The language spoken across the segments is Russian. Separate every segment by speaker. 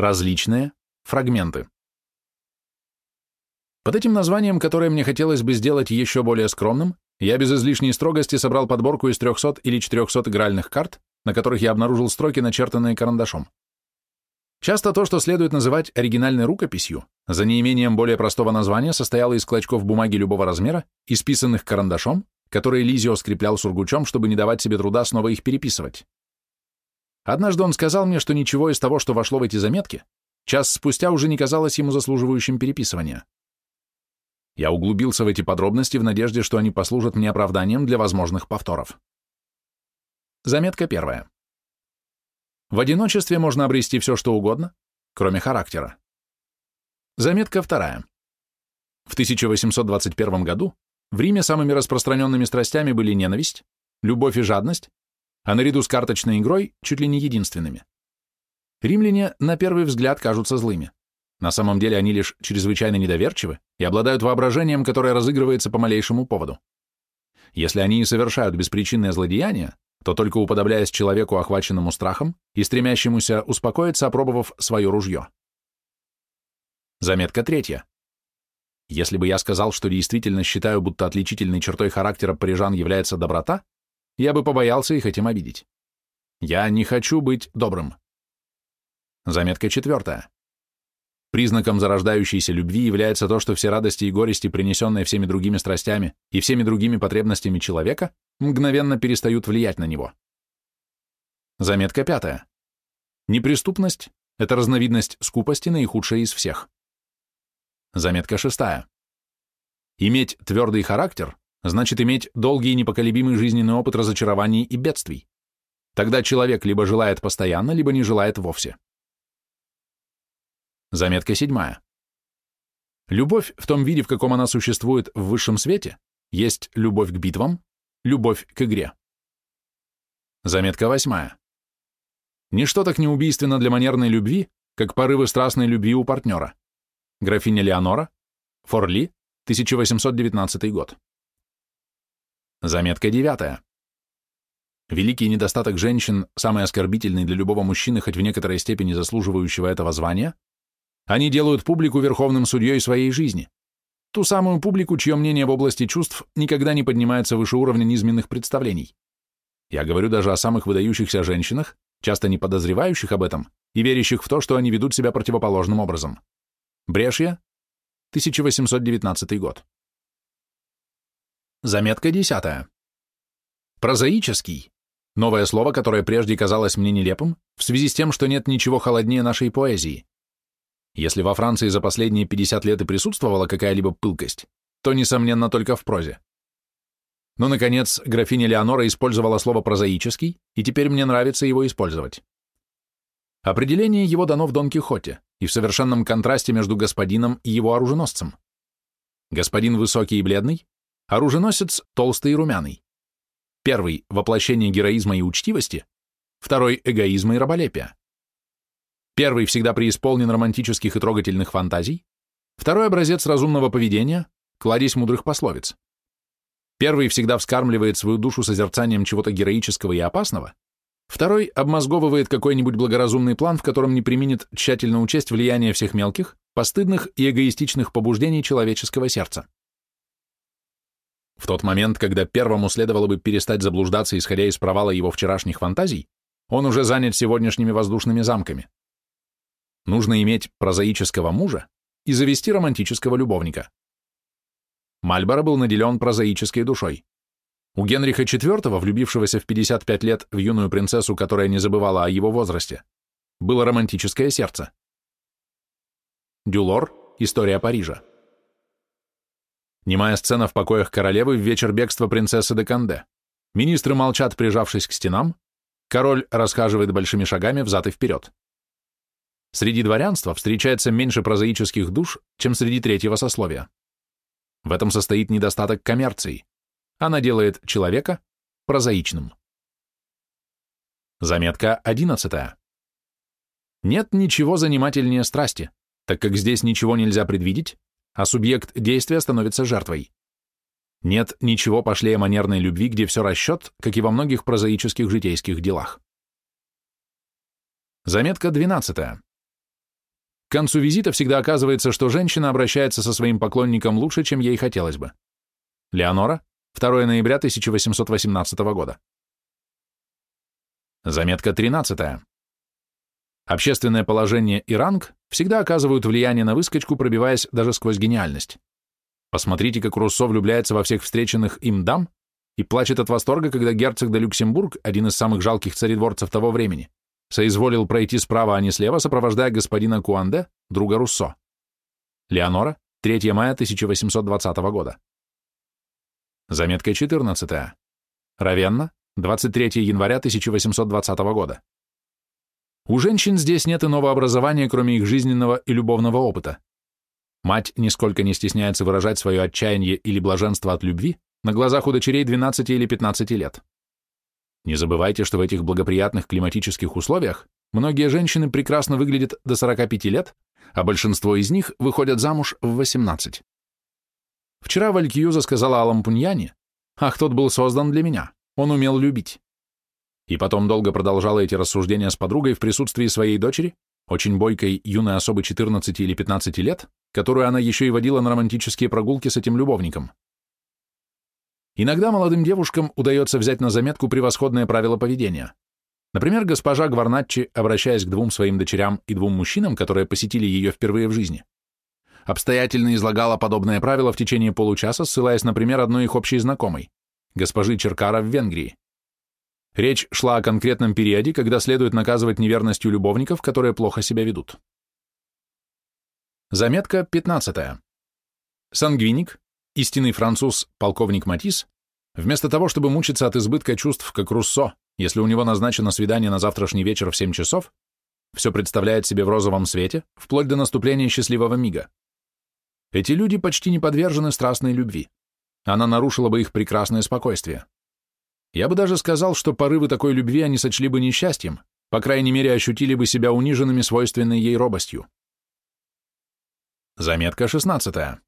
Speaker 1: различные, фрагменты. Под этим названием, которое мне хотелось бы сделать еще более скромным, я без излишней строгости собрал подборку из 300 или 400 игральных карт, на которых я обнаружил строки, начертанные карандашом. Часто то, что следует называть оригинальной рукописью, за неимением более простого названия состояло из клочков бумаги любого размера, исписанных карандашом, которые Лизио скреплял сургучом, чтобы не давать себе труда снова их переписывать. Однажды он сказал мне, что ничего из того, что вошло в эти заметки, час спустя уже не казалось ему заслуживающим переписывания. Я углубился в эти подробности в надежде, что они послужат мне оправданием для возможных повторов. Заметка первая. В одиночестве можно обрести все, что угодно, кроме характера. Заметка вторая. В 1821 году в Риме самыми распространенными страстями были ненависть, любовь и жадность, а наряду с карточной игрой чуть ли не единственными. Римляне на первый взгляд кажутся злыми. На самом деле они лишь чрезвычайно недоверчивы и обладают воображением, которое разыгрывается по малейшему поводу. Если они и совершают беспричинное злодеяние, то только уподобляясь человеку, охваченному страхом и стремящемуся успокоиться, опробовав свое ружье. Заметка третья. Если бы я сказал, что действительно считаю, будто отличительной чертой характера парижан является доброта, я бы побоялся их этим обидеть. Я не хочу быть добрым. Заметка четвертая. Признаком зарождающейся любви является то, что все радости и горести, принесенные всеми другими страстями и всеми другими потребностями человека, мгновенно перестают влиять на него. Заметка пятая. Неприступность – это разновидность скупости, наихудшая из всех. Заметка шестая. Иметь твердый характер значит иметь долгий и непоколебимый жизненный опыт разочарований и бедствий. Тогда человек либо желает постоянно, либо не желает вовсе. Заметка седьмая. Любовь в том виде, в каком она существует в высшем свете, есть любовь к битвам, любовь к игре. Заметка восьмая. Ничто так не убийственно для манерной любви, как порывы страстной любви у партнера. Графиня Леонора, Форли, 1819 год. Заметка девятая. Великий недостаток женщин, самый оскорбительный для любого мужчины, хоть в некоторой степени заслуживающего этого звания, они делают публику верховным судьей своей жизни. Ту самую публику, чье мнение в области чувств никогда не поднимается выше уровня низменных представлений. Я говорю даже о самых выдающихся женщинах, часто не подозревающих об этом и верящих в то, что они ведут себя противоположным образом. Брешья, 1819 год. Заметка десятая. Прозаический. Новое слово, которое прежде казалось мне нелепым, в связи с тем, что нет ничего холоднее нашей поэзии. Если во Франции за последние 50 лет и присутствовала какая-либо пылкость, то, несомненно, только в прозе. Но, наконец, графиня Леонора использовала слово «прозаический», и теперь мне нравится его использовать. Определение его дано в Дон Кихоте и в совершенном контрасте между господином и его оруженосцем. Господин высокий и бледный, оруженосец толстый и румяный. Первый – воплощение героизма и учтивости, второй – эгоизма и раболепия. Первый всегда преисполнен романтических и трогательных фантазий, второй образец разумного поведения, кладезь мудрых пословиц. Первый всегда вскармливает свою душу созерцанием чего-то героического и опасного, второй обмозговывает какой-нибудь благоразумный план, в котором не применит тщательно учесть влияние всех мелких, постыдных и эгоистичных побуждений человеческого сердца. В тот момент, когда первому следовало бы перестать заблуждаться, исходя из провала его вчерашних фантазий, он уже занят сегодняшними воздушными замками. Нужно иметь прозаического мужа и завести романтического любовника. Мальборо был наделен прозаической душой. У Генриха IV, влюбившегося в 55 лет в юную принцессу, которая не забывала о его возрасте, было романтическое сердце. Дюлор. История Парижа. Немая сцена в покоях королевы в вечер бегства принцессы де Канде. Министры молчат, прижавшись к стенам. Король расхаживает большими шагами взад и вперед. Среди дворянства встречается меньше прозаических душ, чем среди третьего сословия. В этом состоит недостаток коммерции. Она делает человека прозаичным. Заметка 11. Нет ничего занимательнее страсти, так как здесь ничего нельзя предвидеть, а субъект действия становится жертвой. Нет ничего пошлее манерной любви, где все расчет, как и во многих прозаических житейских делах. Заметка 12. К концу визита всегда оказывается, что женщина обращается со своим поклонником лучше, чем ей хотелось бы. Леонора, 2 ноября 1818 года. Заметка 13. Общественное положение и ранг всегда оказывают влияние на выскочку, пробиваясь даже сквозь гениальность. Посмотрите, как Руссо влюбляется во всех встреченных им дам и плачет от восторга, когда герцог де Люксембург, один из самых жалких царедворцев того времени, соизволил пройти справа, а не слева, сопровождая господина Куанде, друга Руссо. Леонора, 3 мая 1820 года. Заметка 14. Равенна, 23 января 1820 года. У женщин здесь нет иного образования, кроме их жизненного и любовного опыта. Мать нисколько не стесняется выражать свое отчаяние или блаженство от любви на глазах у дочерей 12 или 15 лет. Не забывайте, что в этих благоприятных климатических условиях многие женщины прекрасно выглядят до 45 лет, а большинство из них выходят замуж в 18. Вчера Валькиюза сказала о Лампуньяне, «Ах, тот был создан для меня, он умел любить». И потом долго продолжала эти рассуждения с подругой в присутствии своей дочери, очень бойкой юной особы 14 или 15 лет, которую она еще и водила на романтические прогулки с этим любовником. Иногда молодым девушкам удается взять на заметку превосходное правило поведения. Например, госпожа Гварнатчи, обращаясь к двум своим дочерям и двум мужчинам, которые посетили ее впервые в жизни, обстоятельно излагала подобное правило в течение получаса, ссылаясь, например, одной их общей знакомой, госпожи Черкара в Венгрии. Речь шла о конкретном периоде, когда следует наказывать неверностью любовников, которые плохо себя ведут. Заметка 15. Сангвиник, истинный француз, полковник Матис, вместо того, чтобы мучиться от избытка чувств, как Руссо, если у него назначено свидание на завтрашний вечер в 7 часов, все представляет себе в розовом свете, вплоть до наступления счастливого мига. Эти люди почти не подвержены страстной любви. Она нарушила бы их прекрасное спокойствие. Я бы даже сказал, что порывы такой любви они сочли бы несчастьем, по крайней мере, ощутили бы себя униженными свойственной ей робостью. Заметка 16.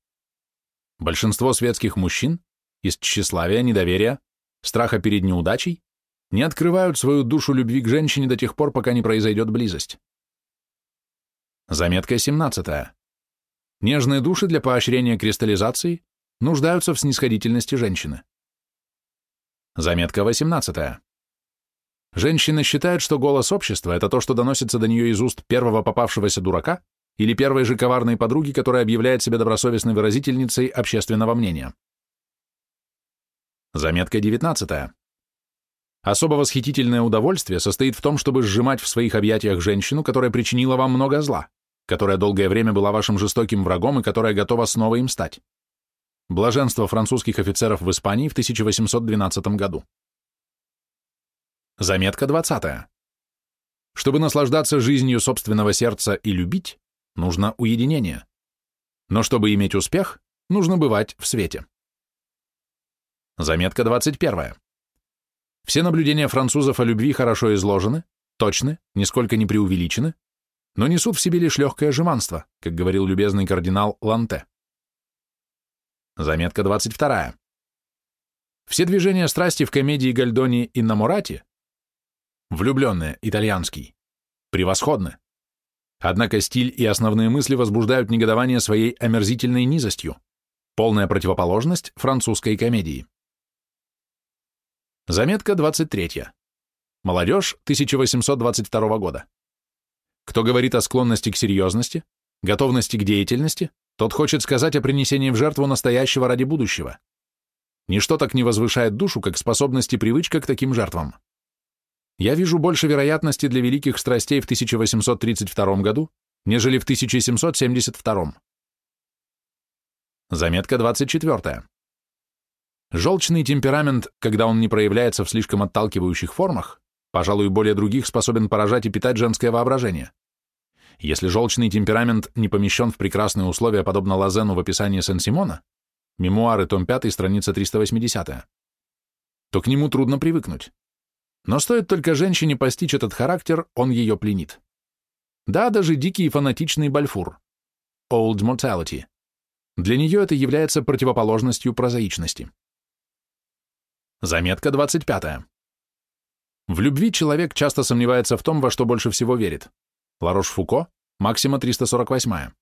Speaker 1: Большинство светских мужчин из тщеславия, недоверия, страха перед неудачей не открывают свою душу любви к женщине до тех пор, пока не произойдет близость. Заметка 17. Нежные души для поощрения кристаллизации нуждаются в снисходительности женщины. Заметка 18. Женщины считают, что голос общества – это то, что доносится до нее из уст первого попавшегося дурака, или первой же коварной подруги, которая объявляет себя добросовестной выразительницей общественного мнения. Заметка 19. Особо восхитительное удовольствие состоит в том, чтобы сжимать в своих объятиях женщину, которая причинила вам много зла, которая долгое время была вашим жестоким врагом и которая готова снова им стать. Блаженство французских офицеров в Испании в 1812 году. Заметка 20. Чтобы наслаждаться жизнью собственного сердца и любить, нужно уединение. Но чтобы иметь успех, нужно бывать в свете. Заметка 21. Все наблюдения французов о любви хорошо изложены, точны, нисколько не преувеличены, но несут в себе лишь легкое жеманство, как говорил любезный кардинал Ланте. Заметка 22. Все движения страсти в комедии Гальдони и Намурати влюбленные, итальянский, превосходны. Однако стиль и основные мысли возбуждают негодование своей омерзительной низостью, полная противоположность французской комедии. Заметка 23. Молодежь 1822 года. Кто говорит о склонности к серьезности, готовности к деятельности, тот хочет сказать о принесении в жертву настоящего ради будущего. Ничто так не возвышает душу, как способность и привычка к таким жертвам я вижу больше вероятности для великих страстей в 1832 году, нежели в 1772. Заметка 24. Желчный темперамент, когда он не проявляется в слишком отталкивающих формах, пожалуй, более других способен поражать и питать женское воображение. Если желчный темперамент не помещен в прекрасные условия, подобно Лазену в описании Сен-Симона, мемуары, том 5, страница 380, то к нему трудно привыкнуть. Но стоит только женщине постичь этот характер, он ее пленит. Да, даже дикий и фанатичный Бальфур. Old Mortality. Для нее это является противоположностью прозаичности. Заметка 25. В любви человек часто сомневается в том, во что больше всего верит. Ларош Фуко, Максима 348.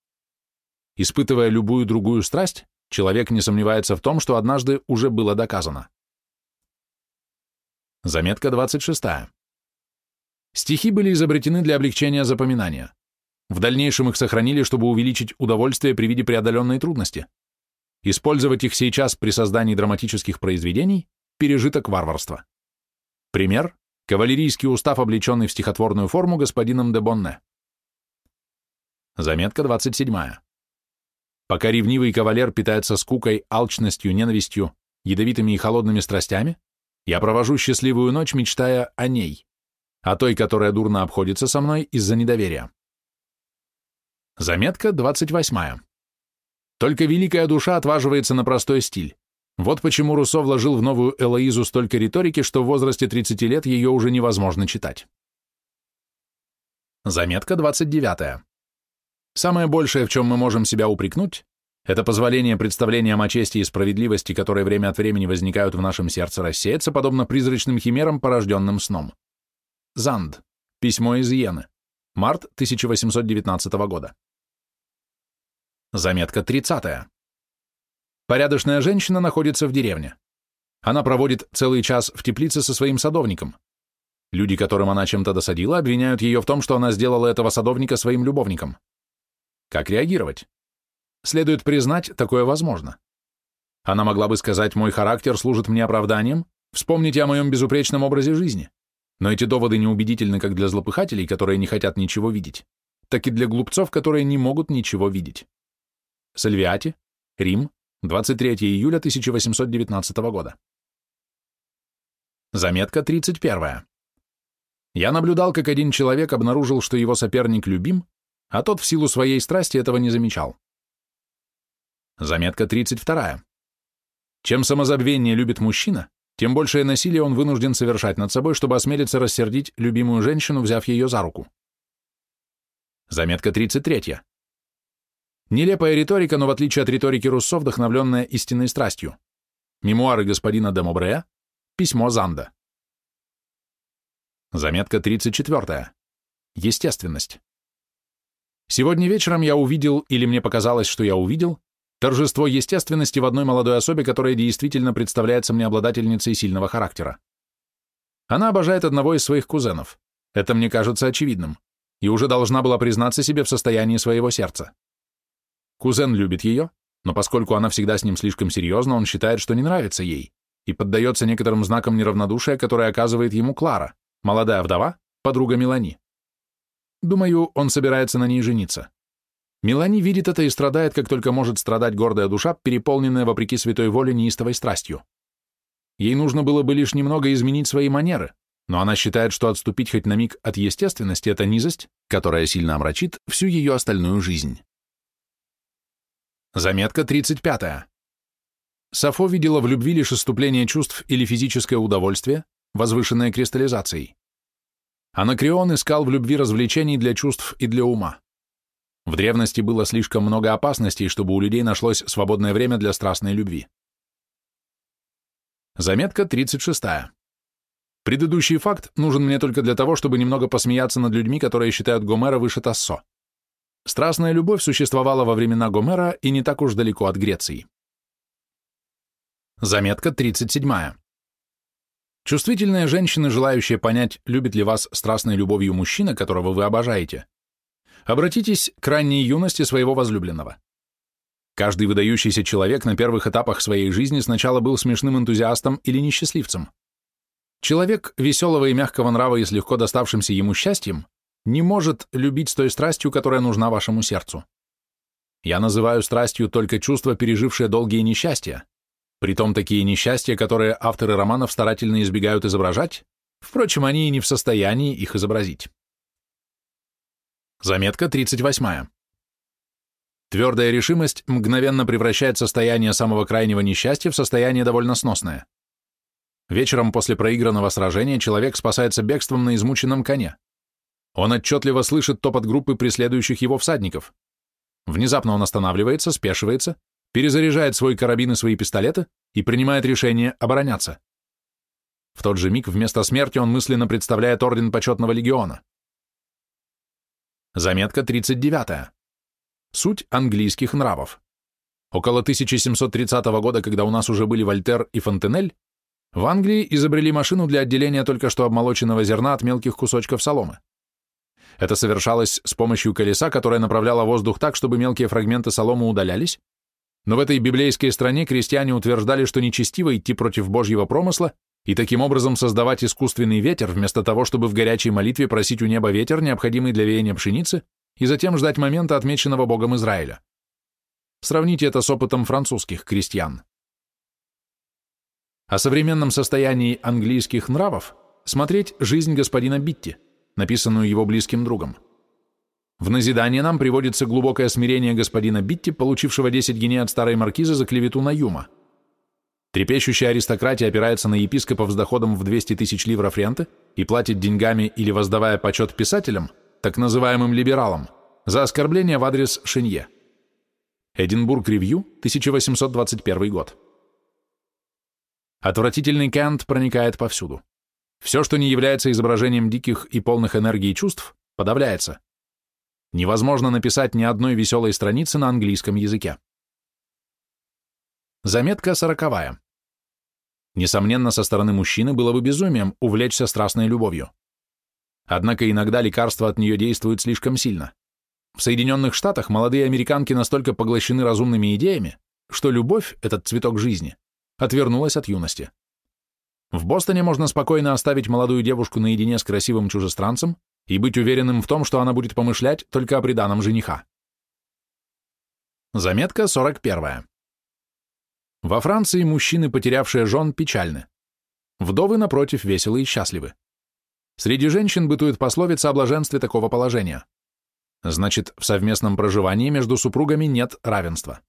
Speaker 1: Испытывая любую другую страсть, человек не сомневается в том, что однажды уже было доказано. Заметка 26. Стихи были изобретены для облегчения запоминания. В дальнейшем их сохранили, чтобы увеличить удовольствие при виде преодоленной трудности. Использовать их сейчас при создании драматических произведений – пережиток варварства. Пример – кавалерийский устав, облеченный в стихотворную форму господином де Бонне. Заметка 27. Пока ревнивый кавалер питается скукой, алчностью, ненавистью, ядовитыми и холодными страстями, я провожу счастливую ночь, мечтая о ней, о той, которая дурно обходится со мной из-за недоверия. Заметка 28. Только великая душа отваживается на простой стиль. Вот почему Руссо вложил в новую Элоизу столько риторики, что в возрасте 30 лет ее уже невозможно читать. Заметка 29. Самое большее, в чем мы можем себя упрекнуть, это позволение представлениям о чести и справедливости, которые время от времени возникают в нашем сердце, рассеяться, подобно призрачным химерам, порожденным сном. Занд. Письмо из Йены. Март 1819 года. Заметка 30. Порядочная женщина находится в деревне. Она проводит целый час в теплице со своим садовником. Люди, которым она чем-то досадила, обвиняют ее в том, что она сделала этого садовника своим любовником. Как реагировать? Следует признать, такое возможно. Она могла бы сказать, мой характер служит мне оправданием, вспомните о моем безупречном образе жизни. Но эти доводы неубедительны как для злопыхателей, которые не хотят ничего видеть, так и для глупцов, которые не могут ничего видеть. Сальвиати, Рим, 23 июля 1819 года. Заметка 31. Я наблюдал, как один человек обнаружил, что его соперник любим, а тот в силу своей страсти этого не замечал. Заметка 32. Чем самозабвение любит мужчина, тем большее насилие он вынужден совершать над собой, чтобы осмелиться рассердить любимую женщину, взяв ее за руку. Заметка 33. Нелепая риторика, но в отличие от риторики Руссо, вдохновленная истинной страстью. Мемуары господина де Мобрея, письмо Занда. Заметка 34. Естественность. Сегодня вечером я увидел, или мне показалось, что я увидел, торжество естественности в одной молодой особе, которая действительно представляется мне обладательницей сильного характера. Она обожает одного из своих кузенов. Это мне кажется очевидным. И уже должна была признаться себе в состоянии своего сердца. Кузен любит ее, но поскольку она всегда с ним слишком серьезна, он считает, что не нравится ей, и поддается некоторым знакам неравнодушия, которые оказывает ему Клара, молодая вдова, подруга Мелани. Думаю, он собирается на ней жениться. Мелани видит это и страдает, как только может страдать гордая душа, переполненная вопреки святой воле неистовой страстью. Ей нужно было бы лишь немного изменить свои манеры, но она считает, что отступить хоть на миг от естественности – это низость, которая сильно омрачит всю ее остальную жизнь. Заметка 35. Сафо видела в любви лишь иступление чувств или физическое удовольствие, возвышенное кристаллизацией. Анакреон искал в любви развлечений для чувств и для ума. В древности было слишком много опасностей, чтобы у людей нашлось свободное время для страстной любви. Заметка 36. Предыдущий факт нужен мне только для того, чтобы немного посмеяться над людьми, которые считают Гомера выше Тассо. Страстная любовь существовала во времена Гомера и не так уж далеко от Греции. Заметка 37. Чувствительные женщины, желающие понять, любит ли вас страстной любовью мужчина, которого вы обожаете, обратитесь к ранней юности своего возлюбленного. Каждый выдающийся человек на первых этапах своей жизни сначала был смешным энтузиастом или несчастливцем. Человек веселого и мягкого нрава и с легко доставшимся ему счастьем не может любить с той страстью, которая нужна вашему сердцу. Я называю страстью только чувства, пережившие долгие несчастья, Притом такие несчастья, которые авторы романов старательно избегают изображать, впрочем, они и не в состоянии их изобразить. Заметка 38. Твердая решимость мгновенно превращает состояние самого крайнего несчастья в состояние довольно сносное. Вечером после проигранного сражения человек спасается бегством на измученном коне. Он отчетливо слышит топот группы преследующих его всадников. Внезапно он останавливается, спешивается перезаряжает свой карабин и свои пистолеты и принимает решение обороняться. В тот же миг вместо смерти он мысленно представляет орден почетного легиона. Заметка 39. Суть английских нравов. Около 1730 года, когда у нас уже были Вольтер и Фонтенель, в Англии изобрели машину для отделения только что обмолоченного зерна от мелких кусочков соломы. Это совершалось с помощью колеса, которое направляло воздух так, чтобы мелкие фрагменты соломы удалялись, но в этой библейской стране крестьяне утверждали, что нечестиво идти против Божьего промысла и таким образом создавать искусственный ветер, вместо того, чтобы в горячей молитве просить у неба ветер, необходимый для веяния пшеницы, и затем ждать момента, отмеченного Богом Израиля. Сравните это с опытом французских крестьян. О современном состоянии английских нравов смотреть «Жизнь господина Битти», написанную его близким другом. В назидание нам приводится глубокое смирение господина Битти, получившего 10 геней от старой маркизы за клевету на Юма. Трепещущая аристократия опирается на епископов с доходом в 200 тысяч ливров ренты и платит деньгами или воздавая почет писателям, так называемым либералам, за оскорбление в адрес Шинье. Эдинбург Ревью, 1821 год. Отвратительный Кант проникает повсюду. Все, что не является изображением диких и полных энергии чувств, подавляется невозможно написать ни одной веселой страницы на английском языке. Заметка сороковая. Несомненно, со стороны мужчины было бы безумием увлечься страстной любовью. Однако иногда лекарства от нее действуют слишком сильно. В Соединенных Штатах молодые американки настолько поглощены разумными идеями, что любовь, этот цветок жизни, отвернулась от юности. В Бостоне можно спокойно оставить молодую девушку наедине с красивым чужестранцем и быть уверенным в том, что она будет помышлять только о приданом жениха. Заметка 41. Во Франции мужчины, потерявшие жен, печальны. Вдовы, напротив, веселы и счастливы. Среди женщин бытует пословица о блаженстве такого положения. Значит, в совместном проживании между супругами нет равенства.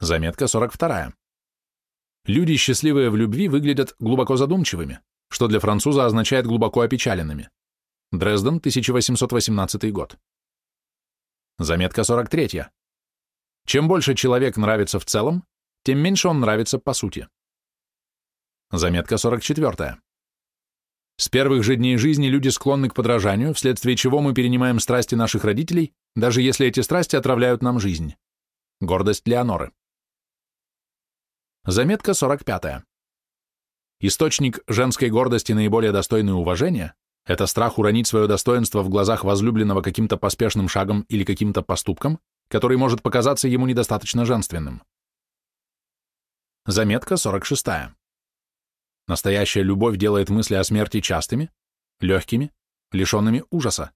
Speaker 1: Заметка 42. Люди, счастливые в любви, выглядят глубоко задумчивыми, что для француза означает глубоко опечаленными. Дрезден, 1818 год. Заметка 43. Чем больше человек нравится в целом, тем меньше он нравится по сути. Заметка 44. С первых же дней жизни люди склонны к подражанию, вследствие чего мы перенимаем страсти наших родителей, даже если эти страсти отравляют нам жизнь. Гордость Леоноры. Заметка 45. Источник женской гордости наиболее достойный уважения это страх уронить свое достоинство в глазах возлюбленного каким-то поспешным шагом или каким-то поступком, который может показаться ему недостаточно женственным. Заметка 46. Настоящая любовь делает мысли о смерти частыми, легкими, лишенными ужаса,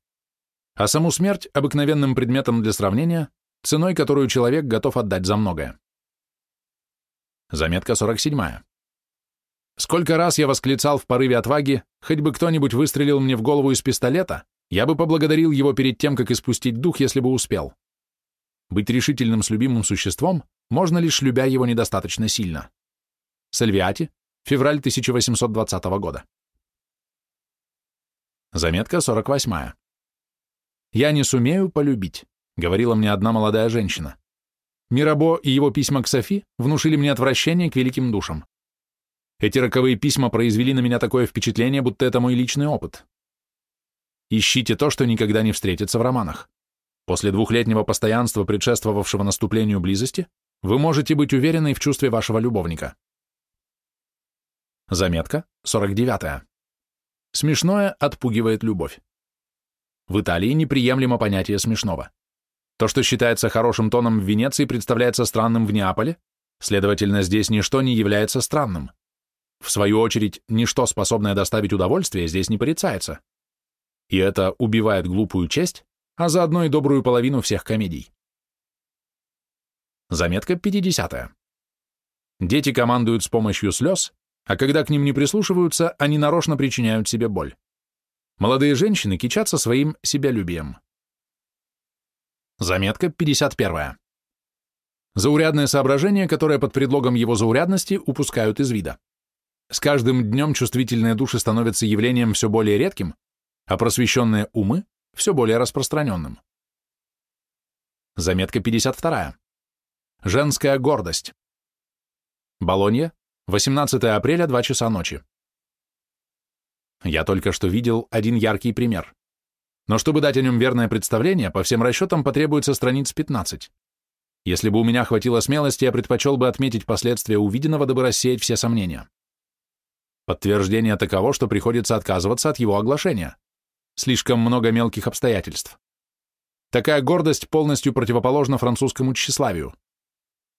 Speaker 1: а саму смерть — обыкновенным предметом для сравнения, ценой, которую человек готов отдать за многое. Заметка 47. Сколько раз я восклицал в порыве отваги, хоть бы кто-нибудь выстрелил мне в голову из пистолета, я бы поблагодарил его перед тем, как испустить дух, если бы успел. Быть решительным с любимым существом можно лишь любя его недостаточно сильно. Сальвиати, февраль 1820 года. Заметка 48. «Я не сумею полюбить», — говорила мне одна молодая женщина. Мирабо и его письма к Софи внушили мне отвращение к великим душам. Эти роковые письма произвели на меня такое впечатление, будто это мой личный опыт. Ищите то, что никогда не встретится в романах. После двухлетнего постоянства, предшествовавшего наступлению близости, вы можете быть уверены в чувстве вашего любовника. Заметка 49. Смешное отпугивает любовь. В Италии неприемлемо понятие смешного. То, что считается хорошим тоном в Венеции, представляется странным в Неаполе, следовательно, здесь ничто не является странным. В свою очередь, ничто, способное доставить удовольствие, здесь не порицается. И это убивает глупую честь, а заодно и добрую половину всех комедий. Заметка 50. -я. Дети командуют с помощью слез, а когда к ним не прислушиваются, они нарочно причиняют себе боль. Молодые женщины кичатся своим себялюбием. Заметка 51. Заурядное соображение, которое под предлогом его заурядности упускают из вида. С каждым днем чувствительные души становятся явлением все более редким, а просвещенные умы – все более распространенным. Заметка 52. Женская гордость. Болонья, 18 апреля, 2 часа ночи. Я только что видел один яркий пример. но чтобы дать о нем верное представление, по всем расчетам потребуется страниц 15. Если бы у меня хватило смелости, я предпочел бы отметить последствия увиденного, дабы рассеять все сомнения. Подтверждение таково, что приходится отказываться от его оглашения. Слишком много мелких обстоятельств. Такая гордость полностью противоположна французскому тщеславию.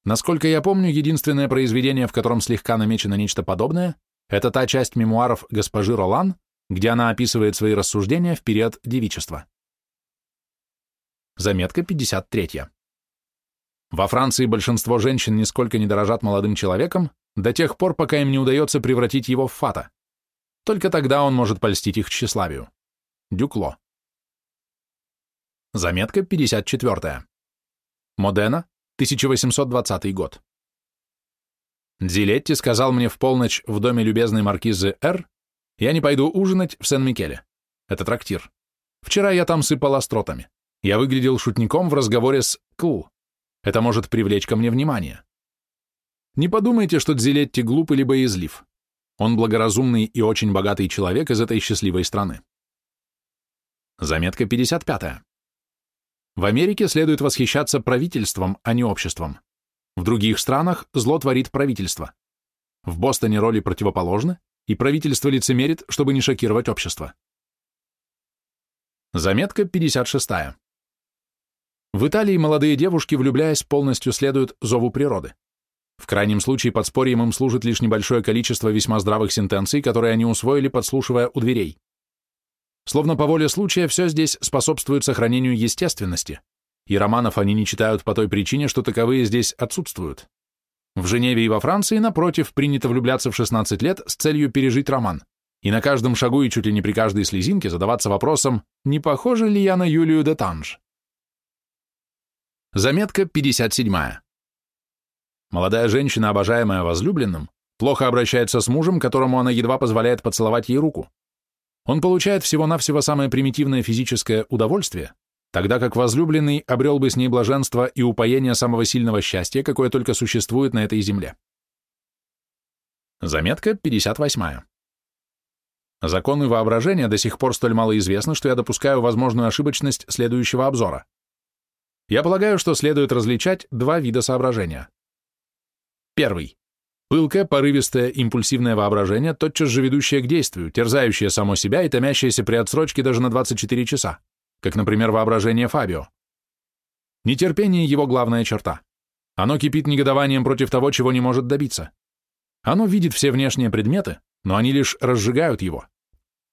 Speaker 1: Насколько я помню, единственное произведение, в котором слегка намечено нечто подобное, это та часть мемуаров госпожи Ролан, где она описывает свои рассуждения в период девичества. Заметка 53. Во Франции большинство женщин нисколько не дорожат молодым человеком до тех пор, пока им не удается превратить его в фата. Только тогда он может польстить их тщеславию. Дюкло. Заметка 54. Модена, 1820 год. Дзилетти сказал мне в полночь в доме любезной маркизы Р, я не пойду ужинать в Сен-Микеле. Это трактир. Вчера я там сыпал остротами. Я выглядел шутником в разговоре с Кл. Это может привлечь ко мне внимание. Не подумайте, что Дзилетти глуп или боязлив. Он благоразумный и очень богатый человек из этой счастливой страны. Заметка 55. В Америке следует восхищаться правительством, а не обществом. В других странах зло творит правительство. В Бостоне роли противоположны, и правительство лицемерит, чтобы не шокировать общество. Заметка 56. В Италии молодые девушки, влюбляясь, полностью следуют зову природы. В крайнем случае подспорьем им служит лишь небольшое количество весьма здравых сентенций, которые они усвоили, подслушивая у дверей. Словно по воле случая, все здесь способствует сохранению естественности, и романов они не читают по той причине, что таковые здесь отсутствуют. В Женеве и во Франции, напротив, принято влюбляться в 16 лет с целью пережить роман, и на каждом шагу и чуть ли не при каждой слезинке задаваться вопросом, не похожа ли я на Юлию де Танж. Заметка 57. Молодая женщина, обожаемая возлюбленным, плохо обращается с мужем, которому она едва позволяет поцеловать ей руку. Он получает всего-навсего самое примитивное физическое удовольствие, тогда как возлюбленный обрел бы с ней блаженство и упоение самого сильного счастья, какое только существует на этой земле. Заметка 58. Законы воображения до сих пор столь мало известны, что я допускаю возможную ошибочность следующего обзора. Я полагаю, что следует различать два вида соображения. Первый. Пылкое, порывистое, импульсивное воображение, тотчас же ведущее к действию, терзающее само себя и томящееся при отсрочке даже на 24 часа, как, например, воображение Фабио. Нетерпение – его главная черта. Оно кипит негодованием против того, чего не может добиться. Оно видит все внешние предметы, но они лишь разжигают его.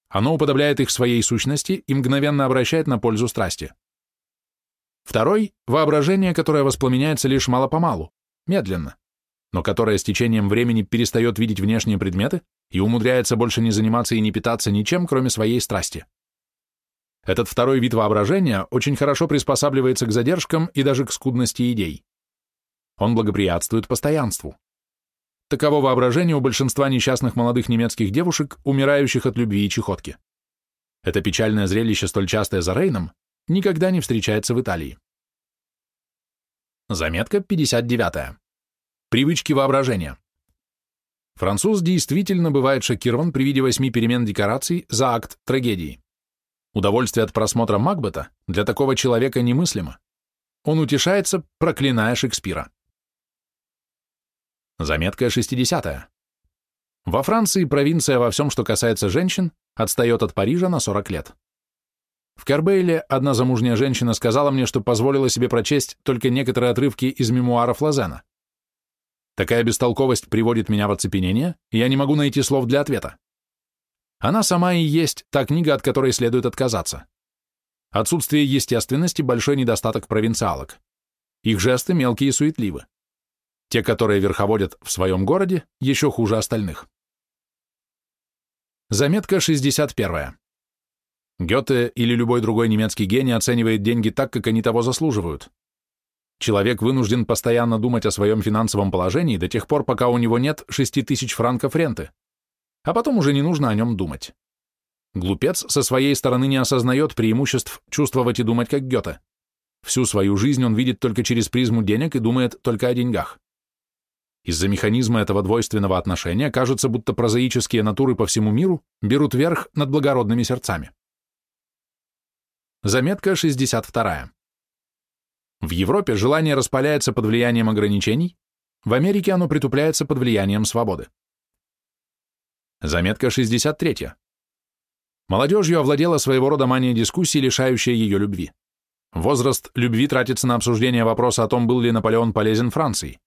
Speaker 1: Оно уподобляет их своей сущности и мгновенно обращает на пользу страсти. Второй – воображение, которое воспламеняется лишь мало-помалу, медленно но которая с течением времени перестает видеть внешние предметы и умудряется больше не заниматься и не питаться ничем, кроме своей страсти. Этот второй вид воображения очень хорошо приспосабливается к задержкам и даже к скудности идей. Он благоприятствует постоянству. Таково воображение у большинства несчастных молодых немецких девушек, умирающих от любви и чехотки. Это печальное зрелище, столь частое за Рейном, никогда не встречается в Италии. Заметка 59. Привычки воображения. Француз действительно бывает шокирован при виде восьми перемен декораций за акт трагедии. Удовольствие от просмотра Макбета для такого человека немыслимо. Он утешается, проклиная Шекспира. Заметка 60. -я. Во Франции провинция во всем, что касается женщин, отстает от Парижа на 40 лет. В Карбейле одна замужняя женщина сказала мне, что позволила себе прочесть только некоторые отрывки из мемуаров Лазена. Такая бестолковость приводит меня в оцепенение, и я не могу найти слов для ответа. Она сама и есть та книга, от которой следует отказаться. Отсутствие естественности – большой недостаток провинциалок. Их жесты мелкие и суетливы. Те, которые верховодят в своем городе, еще хуже остальных. Заметка 61. Гёте или любой другой немецкий гений оценивает деньги так, как они того заслуживают. Человек вынужден постоянно думать о своем финансовом положении до тех пор, пока у него нет 6 тысяч франков ренты, а потом уже не нужно о нем думать. Глупец со своей стороны не осознает преимуществ чувствовать и думать как Гёте. Всю свою жизнь он видит только через призму денег и думает только о деньгах. Из-за механизма этого двойственного отношения кажется, будто прозаические натуры по всему миру берут верх над благородными сердцами. Заметка 62. В Европе желание распаляется под влиянием ограничений, в Америке оно притупляется под влиянием свободы. Заметка 63. Молодежью овладела своего рода мания дискуссии, лишающая ее любви. Возраст любви тратится на обсуждение вопроса о том, был ли Наполеон полезен Франции.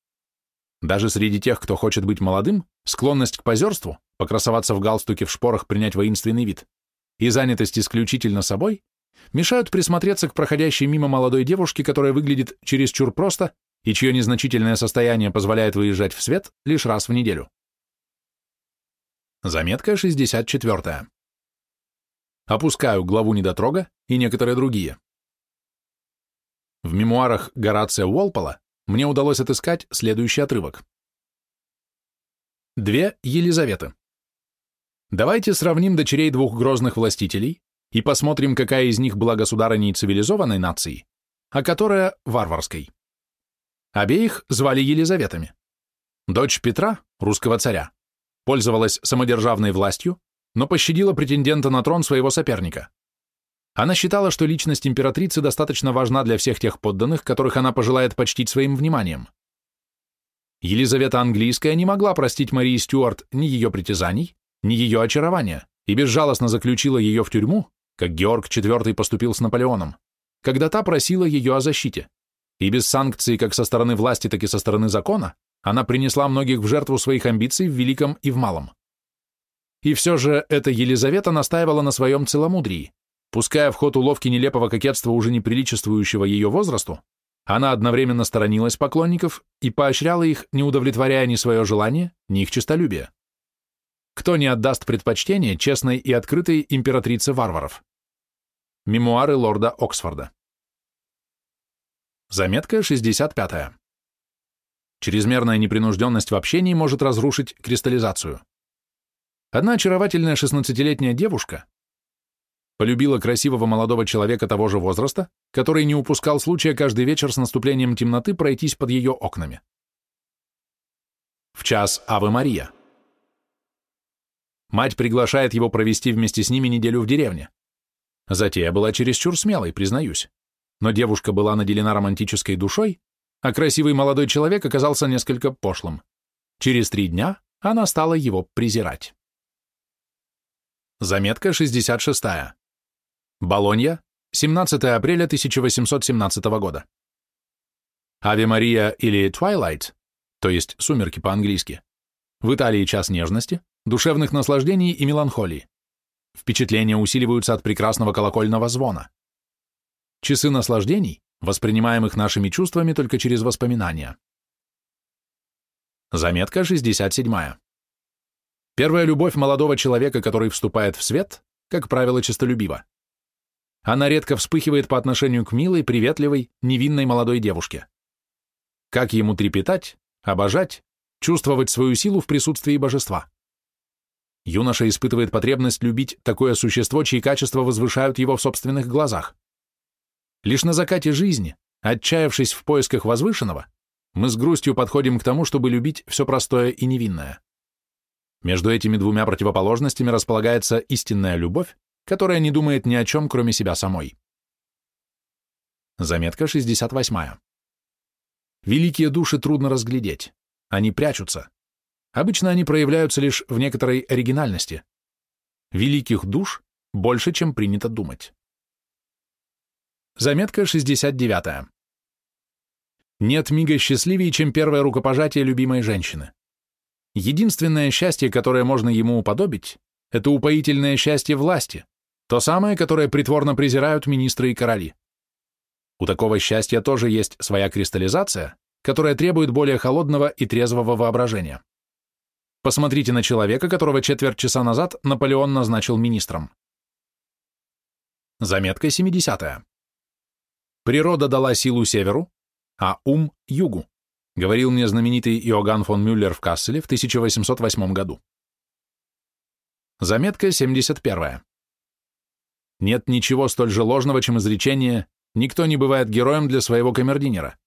Speaker 1: Даже среди тех, кто хочет быть молодым, склонность к позерству, покрасоваться в галстуке в шпорах, принять воинственный вид, и занятость исключительно собой мешают присмотреться к проходящей мимо молодой девушке, которая выглядит чересчур просто и чье незначительное состояние позволяет выезжать в свет лишь раз в неделю. Заметка 64. Опускаю главу недотрога и некоторые другие. В мемуарах Горация Уолпола мне удалось отыскать следующий отрывок. Две Елизаветы. Давайте сравним дочерей двух грозных властителей и посмотрим, какая из них была государыней цивилизованной нации, а которая – варварской. Обеих звали Елизаветами. Дочь Петра, русского царя, пользовалась самодержавной властью, но пощадила претендента на трон своего соперника. Она считала, что личность императрицы достаточно важна для всех тех подданных, которых она пожелает почтить своим вниманием. Елизавета Английская не могла простить Марии Стюарт ни ее притязаний, ни ее очарования, и безжалостно заключила ее в тюрьму, как Георг IV поступил с Наполеоном, когда та просила ее о защите. И без санкций как со стороны власти, так и со стороны закона она принесла многих в жертву своих амбиций в великом и в малом. И все же эта Елизавета настаивала на своем целомудрии. Пуская в ход уловки нелепого кокетства уже неприличествующего ее возрасту, она одновременно сторонилась поклонников и поощряла их, не удовлетворяя ни свое желание, ни их честолюбие. Кто не отдаст предпочтение честной и открытой императрице варваров? Мемуары лорда Оксфорда. Заметка 65. Чрезмерная непринужденность в общении может разрушить кристаллизацию. Одна очаровательная 16-летняя девушка полюбила красивого молодого человека того же возраста, который не упускал случая каждый вечер с наступлением темноты пройтись под ее окнами. В час Авы Мария. Мать приглашает его провести вместе с ними неделю в деревне. Затея была чересчур смелой, признаюсь. Но девушка была наделена романтической душой, а красивый молодой человек оказался несколько пошлым. Через три дня она стала его презирать. Заметка 66. Болонья, 17 апреля 1817 года. Ави Мария или Twilight, то есть «Сумерки» по-английски, в Италии час нежности, душевных наслаждений и меланхолии. Впечатления усиливаются от прекрасного колокольного звона. Часы наслаждений, воспринимаемых нашими чувствами только через воспоминания. Заметка 67. Первая любовь молодого человека, который вступает в свет, как правило, честолюбива. Она редко вспыхивает по отношению к милой, приветливой, невинной молодой девушке. Как ему трепетать, обожать, чувствовать свою силу в присутствии божества? Юноша испытывает потребность любить такое существо, чьи качества возвышают его в собственных глазах. Лишь на закате жизни, отчаявшись в поисках возвышенного, мы с грустью подходим к тому, чтобы любить все простое и невинное. Между этими двумя противоположностями располагается истинная любовь, которая не думает ни о чем, кроме себя самой. Заметка 68. Великие души трудно разглядеть. Они прячутся. Обычно они проявляются лишь в некоторой оригинальности. Великих душ больше, чем принято думать. Заметка 69. Нет мига счастливее, чем первое рукопожатие любимой женщины. Единственное счастье, которое можно ему уподобить, это упоительное счастье власти, то самое, которое притворно презирают министры и короли. У такого счастья тоже есть своя кристаллизация, которая требует более холодного и трезвого воображения. Посмотрите на человека, которого четверть часа назад Наполеон назначил министром. Заметка 70. -я. Природа дала силу северу, а ум – югу говорил мне знаменитый Иоганн фон Мюллер в Касселе в 1808 году. Заметка 71. Нет ничего столь же ложного, чем изречение «никто не бывает героем для своего камердинера».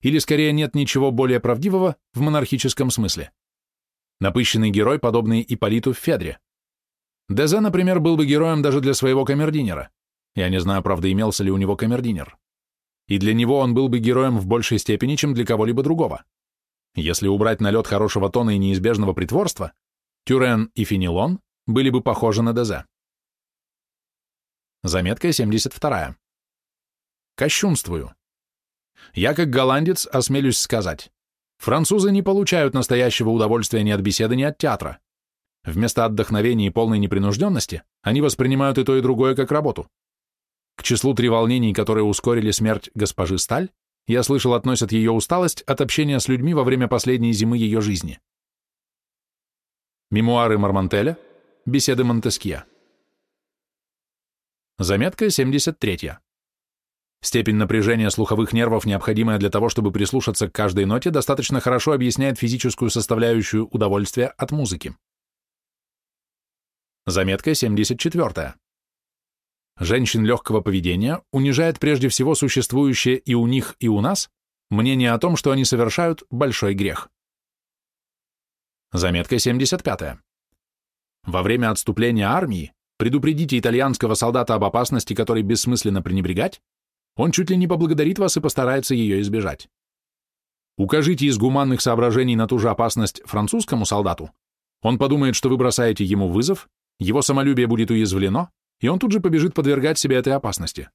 Speaker 1: Или, скорее, нет ничего более правдивого в монархическом смысле. Напыщенный герой, подобный Ипполиту в Федре. Дезе, например, был бы героем даже для своего камердинера, Я не знаю, правда, имелся ли у него камердинер. И для него он был бы героем в большей степени, чем для кого-либо другого. Если убрать налет хорошего тона и неизбежного притворства, Тюрен и Фенилон были бы похожи на ДЗ. Заметка 72. Кощунствую. Я, как голландец, осмелюсь сказать, французы не получают настоящего удовольствия ни от беседы, ни от театра. Вместо отдохновения и полной непринужденности они воспринимают и то, и другое как работу. К числу треволнений, которые ускорили смерть госпожи Сталь, я слышал, относят ее усталость от общения с людьми во время последней зимы ее жизни. Мемуары Мармантеля, беседы Монтескье. Заметка 73. Степень напряжения слуховых нервов, необходимая для того, чтобы прислушаться к каждой ноте, достаточно хорошо объясняет физическую составляющую удовольствия от музыки. Заметка 74. Женщин легкого поведения унижает прежде всего существующее и у них, и у нас мнение о том, что они совершают большой грех. Заметка 75. Во время отступления армии предупредите итальянского солдата об опасности, которой бессмысленно пренебрегать, он чуть ли не поблагодарит вас и постарается ее избежать. Укажите из гуманных соображений на ту же опасность французскому солдату, он подумает, что вы бросаете ему вызов, его самолюбие будет уязвлено, и он тут же побежит подвергать себе этой опасности.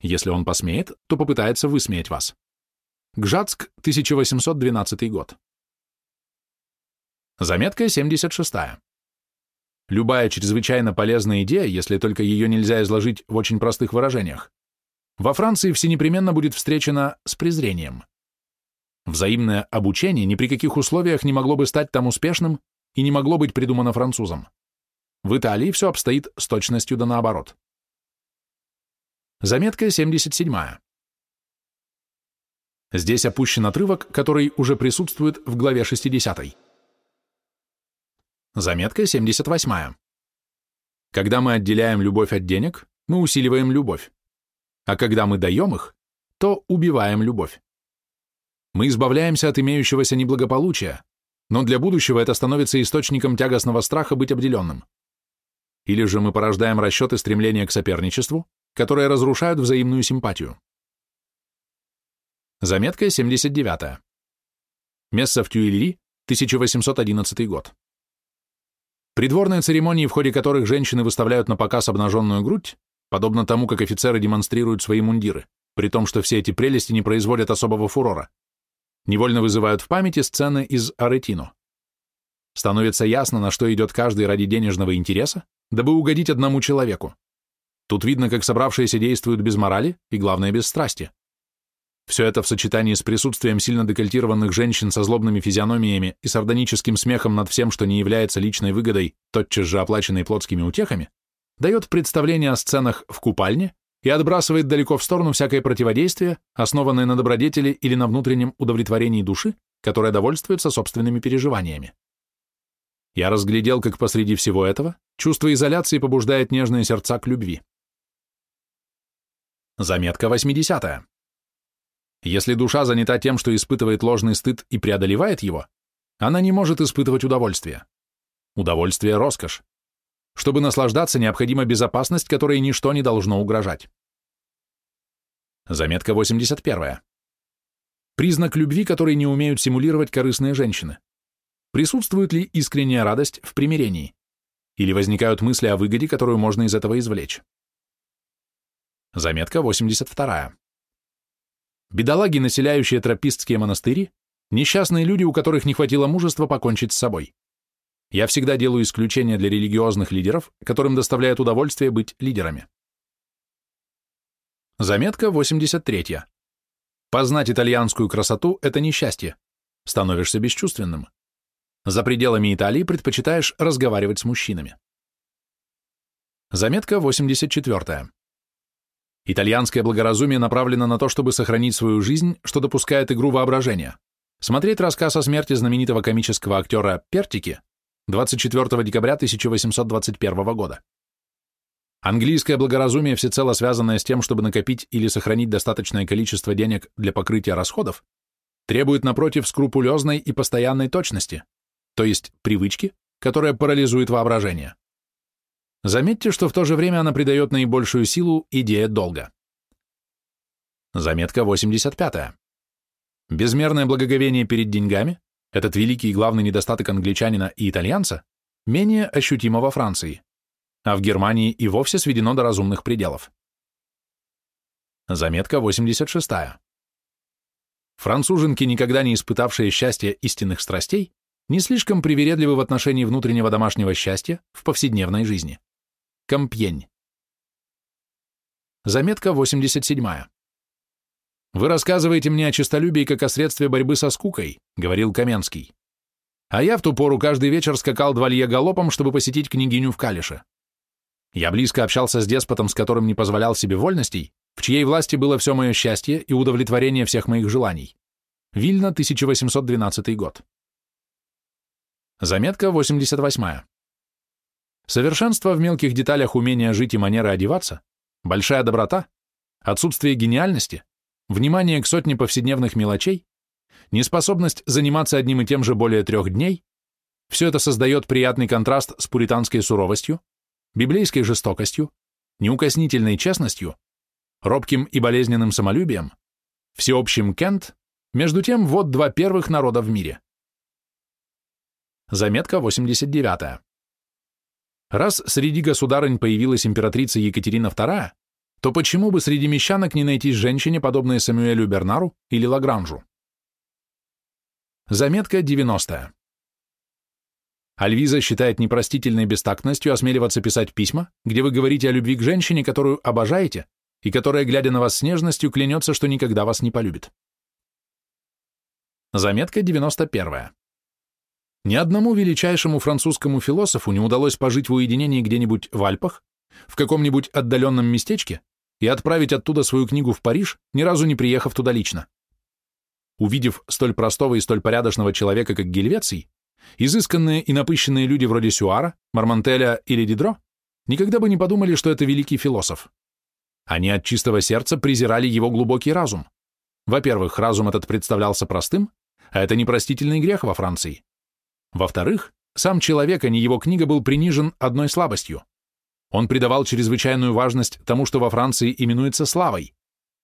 Speaker 1: Если он посмеет, то попытается высмеять вас. Гжатск, 1812 год. Заметка 76. Любая чрезвычайно полезная идея, если только ее нельзя изложить в очень простых выражениях, во Франции всенепременно будет встречена с презрением. Взаимное обучение ни при каких условиях не могло бы стать там успешным и не могло быть придумано французом. В Италии все обстоит с точностью да наоборот. Заметка 77. Здесь опущен отрывок, который уже присутствует в главе 60. Заметка 78. Когда мы отделяем любовь от денег, мы усиливаем любовь. А когда мы даем их, то убиваем любовь. Мы избавляемся от имеющегося неблагополучия, но для будущего это становится источником тягостного страха быть обделенным. Или же мы порождаем расчеты стремления к соперничеству, которые разрушают взаимную симпатию. Заметка 79. Месса в Тюильри, 1811 год. Придворные церемонии, в ходе которых женщины выставляют на показ обнаженную грудь, подобно тому, как офицеры демонстрируют свои мундиры, при том, что все эти прелести не производят особого фурора, невольно вызывают в памяти сцены из Аретино. Становится ясно, на что идет каждый ради денежного интереса, дабы угодить одному человеку. Тут видно, как собравшиеся действуют без морали и, главное, без страсти. Все это в сочетании с присутствием сильно декольтированных женщин со злобными физиономиями и сардоническим смехом над всем, что не является личной выгодой, тотчас же оплаченной плотскими утехами, дает представление о сценах в купальне и отбрасывает далеко в сторону всякое противодействие, основанное на добродетели или на внутреннем удовлетворении души, которая довольствуется собственными переживаниями. Я разглядел, как посреди всего этого чувство изоляции побуждает нежные сердца к любви. Заметка 80. -я. Если душа занята тем, что испытывает ложный стыд и преодолевает его, она не может испытывать удовольствие. Удовольствие – роскошь. Чтобы наслаждаться, необходима безопасность, которой ничто не должно угрожать. Заметка 81. Признак любви, который не умеют симулировать корыстные женщины. Присутствует ли искренняя радость в примирении? Или возникают мысли о выгоде, которую можно из этого извлечь? Заметка 82. Бедолаги, населяющие тропистские монастыри, несчастные люди, у которых не хватило мужества покончить с собой. Я всегда делаю исключение для религиозных лидеров, которым доставляет удовольствие быть лидерами. Заметка 83. Познать итальянскую красоту – это несчастье. Становишься бесчувственным. За пределами Италии предпочитаешь разговаривать с мужчинами. Заметка 84. Итальянское благоразумие направлено на то, чтобы сохранить свою жизнь, что допускает игру воображения. Смотреть рассказ о смерти знаменитого комического актера Пертики 24 декабря 1821 года. Английское благоразумие, всецело связанное с тем, чтобы накопить или сохранить достаточное количество денег для покрытия расходов, требует, напротив, скрупулезной и постоянной точности, то есть привычки, которая парализует воображение. Заметьте, что в то же время она придает наибольшую силу идее долга. Заметка 85. Безмерное благоговение перед деньгами, этот великий и главный недостаток англичанина и итальянца, менее ощутимо во Франции, а в Германии и вовсе сведено до разумных пределов. Заметка 86. Француженки, никогда не испытавшие счастья истинных страстей, не слишком привередливы в отношении внутреннего домашнего счастья в повседневной жизни. Компьень. Заметка 87. «Вы рассказываете мне о честолюбии как о средстве борьбы со скукой», — говорил Каменский. «А я в ту пору каждый вечер скакал два галопом, чтобы посетить княгиню в Калише. Я близко общался с деспотом, с которым не позволял себе вольностей, в чьей власти было все мое счастье и удовлетворение всех моих желаний. Вильна, 1812 год. Заметка 88. Совершенство в мелких деталях умения жить и манеры одеваться, большая доброта, отсутствие гениальности, внимание к сотне повседневных мелочей, неспособность заниматься одним и тем же более трех дней, все это создает приятный контраст с пуританской суровостью, библейской жестокостью, неукоснительной честностью робким и болезненным самолюбием, всеобщим Кент, между тем вот два первых народа в мире. Заметка 89. Раз среди государынь появилась императрица Екатерина II, то почему бы среди мещанок не найти женщине, подобной Самуэлю Бернару или Лагранжу? Заметка 90. Альвиза считает непростительной бестактностью осмеливаться писать письма, где вы говорите о любви к женщине, которую обожаете, и которая, глядя на вас с нежностью, клянется, что никогда вас не полюбит. Заметка 91. Ни одному величайшему французскому философу не удалось пожить в уединении где-нибудь в Альпах, в каком-нибудь отдаленном местечке и отправить оттуда свою книгу в Париж, ни разу не приехав туда лично. Увидев столь простого и столь порядочного человека, как Гельвеций, изысканные и напыщенные люди вроде Сюара, Мармантеля или Дидро никогда бы не подумали, что это великий философ. Они от чистого сердца презирали его глубокий разум. Во-первых, разум этот представлялся простым, а это непростительный грех во Франции. Во-вторых, сам человек, а не его книга, был принижен одной слабостью. Он придавал чрезвычайную важность тому, что во Франции именуется славой,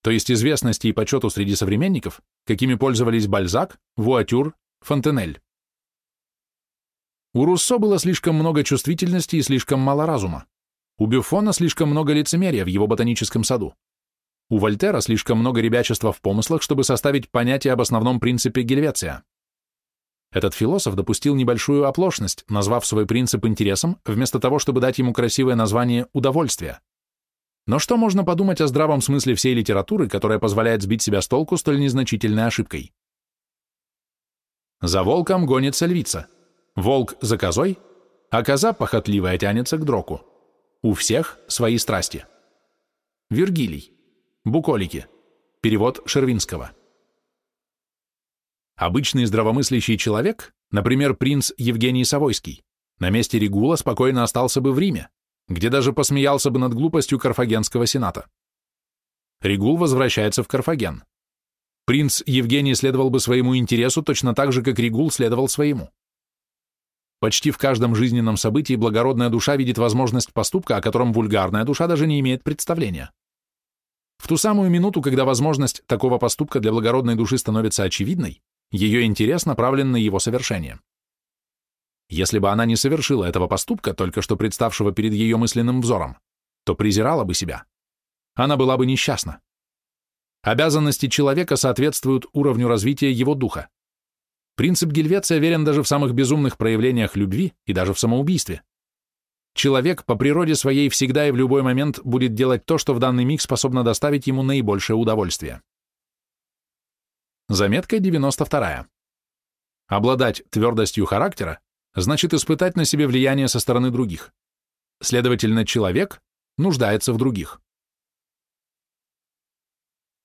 Speaker 1: то есть известности и почету среди современников, какими пользовались Бальзак, Вуатюр, Фонтенель. У Руссо было слишком много чувствительности и слишком мало разума. У Бюфона слишком много лицемерия в его ботаническом саду. У Вольтера слишком много ребячества в помыслах, чтобы составить понятие об основном принципе Гельвеция. Этот философ допустил небольшую оплошность, назвав свой принцип интересом, вместо того, чтобы дать ему красивое название «удовольствие». Но что можно подумать о здравом смысле всей литературы, которая позволяет сбить себя с толку столь незначительной ошибкой? За волком гонится львица, волк за козой, а коза похотливая тянется к дроку. У всех свои страсти. Вергилий. Буколики. Перевод Шервинского. Обычный здравомыслящий человек, например, принц Евгений Савойский, на месте Регула спокойно остался бы в Риме, где даже посмеялся бы над глупостью Карфагенского сената. Регул возвращается в Карфаген. Принц Евгений следовал бы своему интересу точно так же, как Регул следовал своему. Почти в каждом жизненном событии благородная душа видит возможность поступка, о котором вульгарная душа даже не имеет представления. В ту самую минуту, когда возможность такого поступка для благородной души становится очевидной, ее интерес направлен на его совершение. Если бы она не совершила этого поступка, только что представшего перед ее мысленным взором, то презирала бы себя. Она была бы несчастна. Обязанности человека соответствуют уровню развития его духа. Принцип Гельвеция верен даже в самых безумных проявлениях любви и даже в самоубийстве. Человек по природе своей всегда и в любой момент будет делать то, что в данный миг способно доставить ему наибольшее удовольствие. Заметка 92. Обладать твердостью характера значит испытать на себе влияние со стороны других. Следовательно, человек нуждается в других.